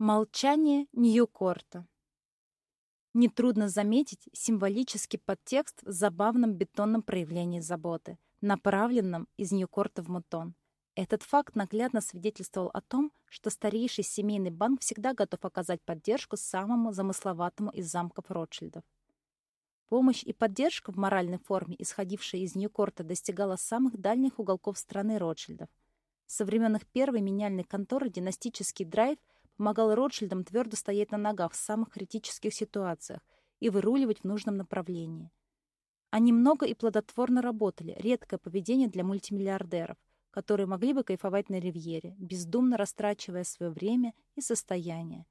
Молчание Ньюкорта. Нетрудно заметить символический подтекст в забавном бетонном проявлении заботы, направленном из Ньюкорта в Мутон. Этот факт наглядно свидетельствовал о том, что старейший семейный банк всегда готов оказать поддержку самому замысловатому из замков Ротшильдов. Помощь и поддержка в моральной форме, исходившая из Ньюкорта, достигала самых дальних уголков страны Ротшильдов. Со времен первой меняльной конторы династический драйв – помогал Ротшильдам твердо стоять на ногах в самых критических ситуациях и выруливать в нужном направлении. Они много и плодотворно работали, редкое поведение для мультимиллиардеров, которые могли бы кайфовать на ривьере, бездумно растрачивая свое время и состояние.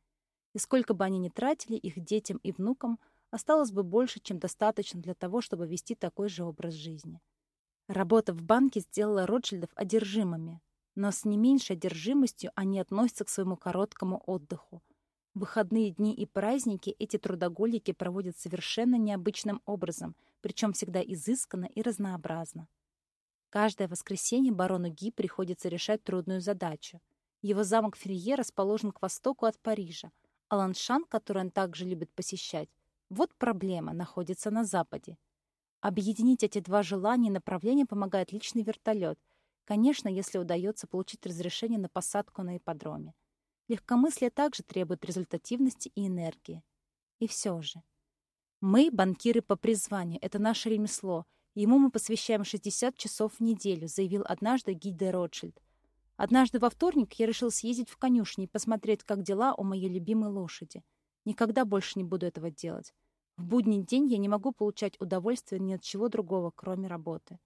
И сколько бы они ни тратили, их детям и внукам осталось бы больше, чем достаточно для того, чтобы вести такой же образ жизни. Работа в банке сделала Ротшильдов одержимыми, но с не меньшей одержимостью они относятся к своему короткому отдыху. В выходные дни и праздники эти трудоголики проводят совершенно необычным образом, причем всегда изысканно и разнообразно. Каждое воскресенье барону Ги приходится решать трудную задачу. Его замок Ферье расположен к востоку от Парижа, а Ланшан, который он также любит посещать, вот проблема, находится на западе. Объединить эти два желания и направления помогает личный вертолет, Конечно, если удается получить разрешение на посадку на ипподроме. Легкомыслие также требует результативности и энергии. И все же. Мы — банкиры по призванию, это наше ремесло. Ему мы посвящаем 60 часов в неделю, заявил однажды Гиде Ротшильд. Однажды во вторник я решил съездить в конюшни и посмотреть, как дела у моей любимой лошади. Никогда больше не буду этого делать. В будний день я не могу получать удовольствие ни от чего другого, кроме работы.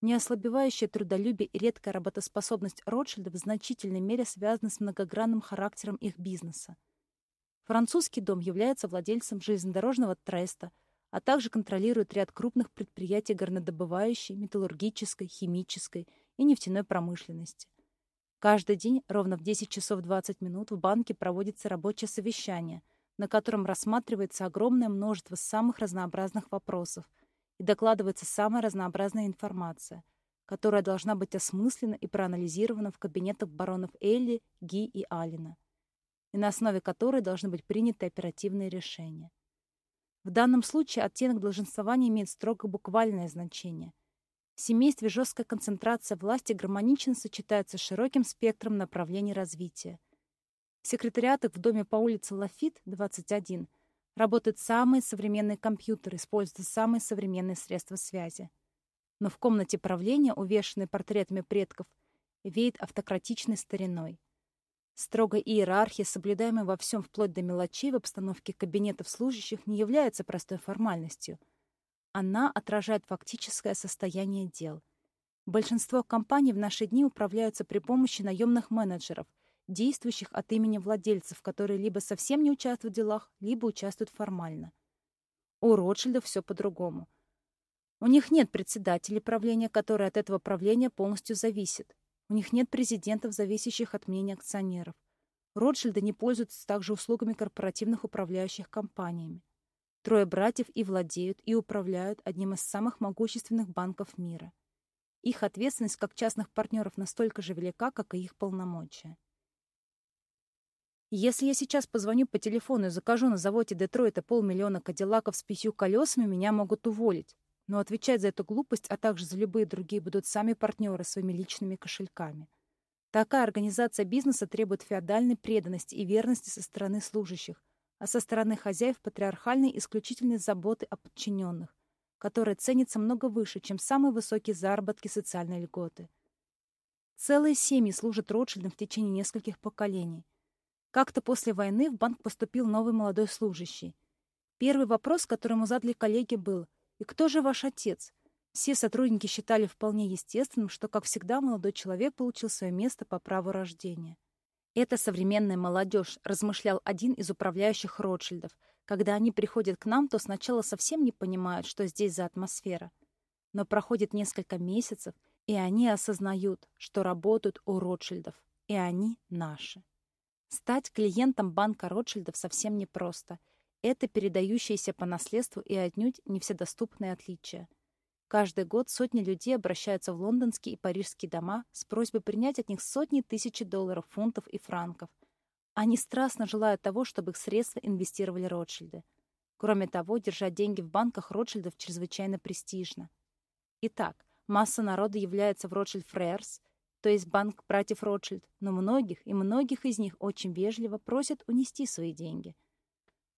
Неослабевающее трудолюбие и редкая работоспособность Ротшильда в значительной мере связаны с многогранным характером их бизнеса. Французский дом является владельцем железнодорожного треста, а также контролирует ряд крупных предприятий горнодобывающей, металлургической, химической и нефтяной промышленности. Каждый день ровно в 10 часов 20 минут в банке проводится рабочее совещание, на котором рассматривается огромное множество самых разнообразных вопросов, и докладывается самая разнообразная информация, которая должна быть осмыслена и проанализирована в кабинетах баронов Элли, Ги и Алина, и на основе которой должны быть приняты оперативные решения. В данном случае оттенок долженствования имеет строго буквальное значение. В семействе жесткая концентрация власти гармонично сочетается с широким спектром направлений развития. В секретариатах в доме по улице Лафит, 21, Работают самые современные компьютеры, используются самые современные средства связи. Но в комнате правления, увешанной портретами предков, веет автократичной стариной. Строгая иерархия, соблюдаемая во всем вплоть до мелочей в обстановке кабинетов служащих, не является простой формальностью. Она отражает фактическое состояние дел. Большинство компаний в наши дни управляются при помощи наемных менеджеров, действующих от имени владельцев, которые либо совсем не участвуют в делах, либо участвуют формально. У Ротшильдов все по-другому. У них нет председателей правления, который от этого правления полностью зависит. У них нет президентов, зависящих от мнения акционеров. Ротшильды не пользуются также услугами корпоративных управляющих компаниями. Трое братьев и владеют, и управляют одним из самых могущественных банков мира. Их ответственность как частных партнеров настолько же велика, как и их полномочия. Если я сейчас позвоню по телефону и закажу на заводе Детройта полмиллиона кадиллаков с пятью колесами, меня могут уволить. Но отвечать за эту глупость, а также за любые другие, будут сами партнеры своими личными кошельками. Такая организация бизнеса требует феодальной преданности и верности со стороны служащих, а со стороны хозяев патриархальной исключительной заботы о подчиненных, которая ценится много выше, чем самые высокие заработки социальной льготы. Целые семьи служат Ротшильдам в течение нескольких поколений – как-то после войны в банк поступил новый молодой служащий. Первый вопрос, который ему задали коллеги, был «И кто же ваш отец?» Все сотрудники считали вполне естественным, что, как всегда, молодой человек получил свое место по праву рождения. «Это современная молодежь», — размышлял один из управляющих Ротшильдов. «Когда они приходят к нам, то сначала совсем не понимают, что здесь за атмосфера. Но проходит несколько месяцев, и они осознают, что работают у Ротшильдов, и они наши». Стать клиентом банка Ротшильдов совсем непросто. Это передающееся по наследству и отнюдь не вседоступные отличия. Каждый год сотни людей обращаются в лондонские и парижские дома с просьбой принять от них сотни тысяч долларов, фунтов и франков. Они страстно желают того, чтобы их средства инвестировали Ротшильды. Кроме того, держать деньги в банках Ротшильдов чрезвычайно престижно. Итак, масса народа является в Ротшильд Фрейерс, то есть банк братьев Ротшильд, но многих и многих из них очень вежливо просят унести свои деньги.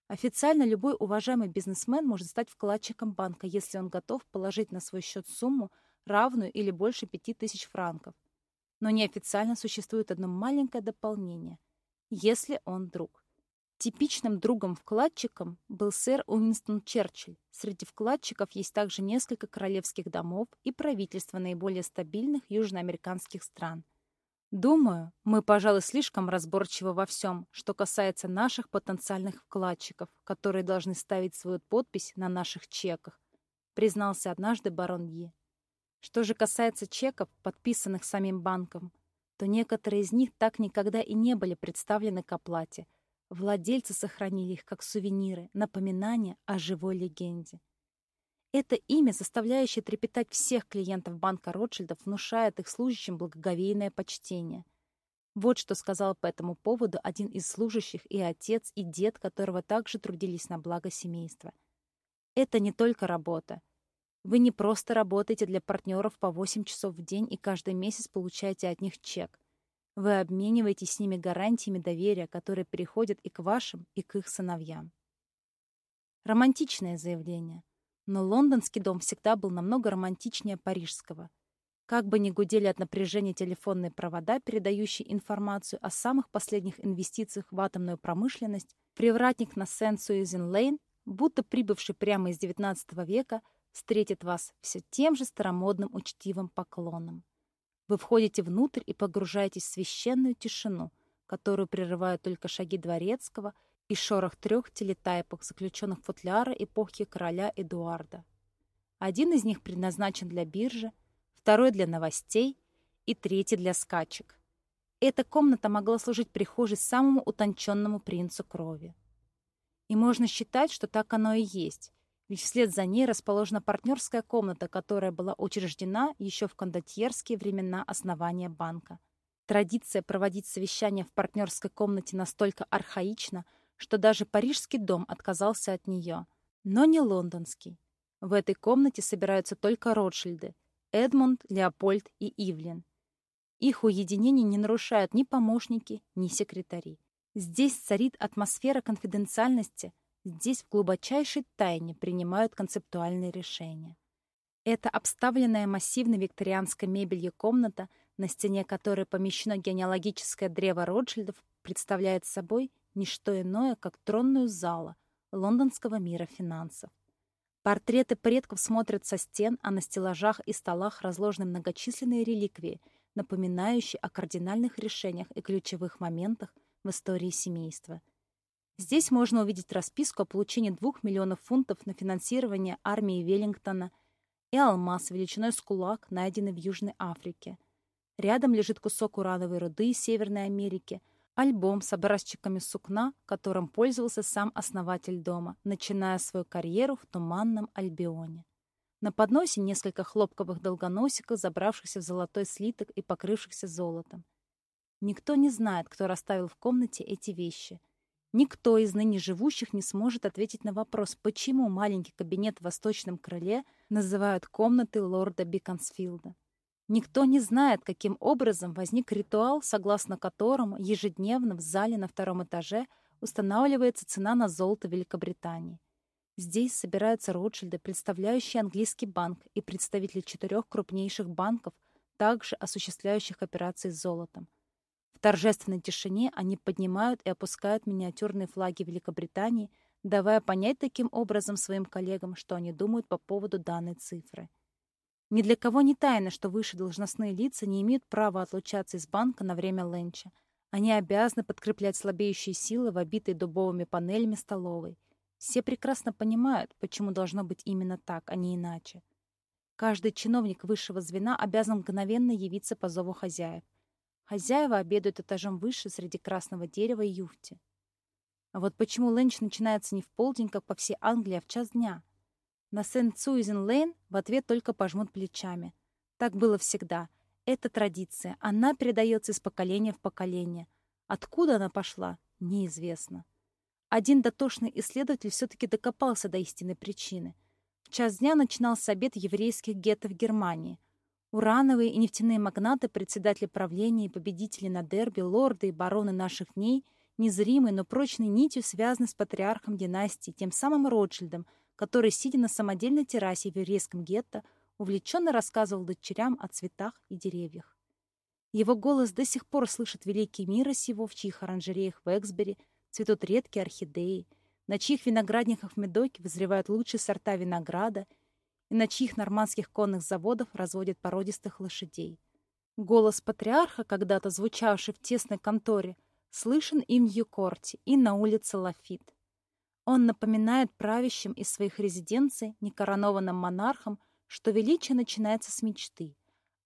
Официально любой уважаемый бизнесмен может стать вкладчиком банка, если он готов положить на свой счет сумму, равную или больше 5000 франков. Но неофициально существует одно маленькое дополнение – если он друг. Типичным другом-вкладчиком был сэр Уинстон Черчилль. Среди вкладчиков есть также несколько королевских домов и правительства наиболее стабильных южноамериканских стран. Думаю, мы, пожалуй, слишком разборчивы во всем, что касается наших потенциальных вкладчиков, которые должны ставить свою подпись на наших чеках, признался однажды барон Е. Что же касается чеков, подписанных самим банком, то некоторые из них так никогда и не были представлены к оплате. Владельцы сохранили их как сувениры, напоминания о живой легенде. Это имя, заставляющее трепетать всех клиентов банка Ротшильдов, внушает их служащим благоговейное почтение. Вот что сказал по этому поводу один из служащих и отец, и дед, которого также трудились на благо семейства. Это не только работа. Вы не просто работаете для партнеров по 8 часов в день и каждый месяц получаете от них чек. Вы обмениваетесь с ними гарантиями доверия, которые переходят и к вашим, и к их сыновьям. Романтичное заявление. Но лондонский дом всегда был намного романтичнее парижского. Как бы ни гудели от напряжения телефонные провода, передающие информацию о самых последних инвестициях в атомную промышленность, привратник на Сент-Суизен-Лейн, будто прибывший прямо из XIX века, встретит вас все тем же старомодным учтивым поклоном. Вы входите внутрь и погружаетесь в священную тишину, которую прерывают только шаги дворецкого и шорох трех телетайпов, заключенных в футляры эпохи короля Эдуарда. Один из них предназначен для биржи, второй для новостей и третий для скачек. Эта комната могла служить прихожей самому утонченному принцу крови. И можно считать, что так оно и есть, ведь вслед за ней расположена партнерская комната, которая была учреждена еще в кондотьерские времена основания банка. Традиция проводить совещания в партнерской комнате настолько архаична, что даже парижский дом отказался от нее. Но не лондонский. В этой комнате собираются только Ротшильды – Эдмунд, Леопольд и Ивлин. Их уединение не нарушают ни помощники, ни секретари. Здесь царит атмосфера конфиденциальности, Здесь в глубочайшей тайне принимают концептуальные решения. Это обставленная массивной викторианской мебелью комната, на стене которой помещено генеалогическое древо Ротшильдов, представляет собой не что иное, как тронную залу лондонского мира финансов. Портреты предков смотрят со стен, а на стеллажах и столах разложены многочисленные реликвии, напоминающие о кардинальных решениях и ключевых моментах в истории семейства – Здесь можно увидеть расписку о получении 2 миллионов фунтов на финансирование армии Веллингтона и алмаз величиной с кулак, найденный в Южной Африке. Рядом лежит кусок урановой руды из Северной Америки, альбом с образчиками сукна, которым пользовался сам основатель дома, начиная свою карьеру в Туманном Альбионе. На подносе несколько хлопковых долгоносиков, забравшихся в золотой слиток и покрывшихся золотом. Никто не знает, кто расставил в комнате эти вещи — Никто из ныне живущих не сможет ответить на вопрос, почему маленький кабинет в восточном крыле называют комнатой лорда Биконсфилда. Никто не знает, каким образом возник ритуал, согласно которому ежедневно в зале на втором этаже устанавливается цена на золото Великобритании. Здесь собираются Ротшильды, представляющие английский банк, и представители четырех крупнейших банков, также осуществляющих операции с золотом – в торжественной тишине они поднимают и опускают миниатюрные флаги Великобритании, давая понять таким образом своим коллегам, что они думают по поводу данной цифры. Ни для кого не тайно, что высшие должностные лица не имеют права отлучаться из банка на время ленча. Они обязаны подкреплять слабеющие силы в обитой дубовыми панелями столовой. Все прекрасно понимают, почему должно быть именно так, а не иначе. Каждый чиновник высшего звена обязан мгновенно явиться по зову хозяев. Хозяева обедают этажом выше среди красного дерева и юфти. А вот почему ленч начинается не в полдень, как по всей Англии, а в час дня? На Сент-Суизен-Лейн в ответ только пожмут плечами. Так было всегда. Это традиция. Она передается из поколения в поколение. Откуда она пошла, неизвестно. Один дотошный исследователь все-таки докопался до истинной причины. В час дня начинался обед еврейских гетто в Германии. Урановые и нефтяные магнаты, председатели правления и победители на дерби, лорды и бароны наших дней, незримой, но прочной нитью связаны с патриархом династии, тем самым Ротшильдом, который, сидя на самодельной террасе в еврейском гетто, увлеченно рассказывал дочерям о цветах и деревьях. Его голос до сих пор слышит великий мира сего, в чьих оранжереях в Эксбери цветут редкие орхидеи, на чьих виноградниках в Медоке вызревают лучшие сорта винограда и на чьих нормандских конных заводах разводят породистых лошадей. Голос патриарха, когда-то звучавший в тесной конторе, слышен им в Юкорте и на улице Лафит. Он напоминает правящим из своих резиденций, некоронованным монархам, что величие начинается с мечты,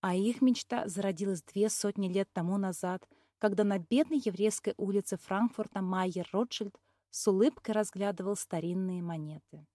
а их мечта зародилась две сотни лет тому назад, когда на бедной еврейской улице Франкфурта Майер Ротшильд с улыбкой разглядывал старинные монеты.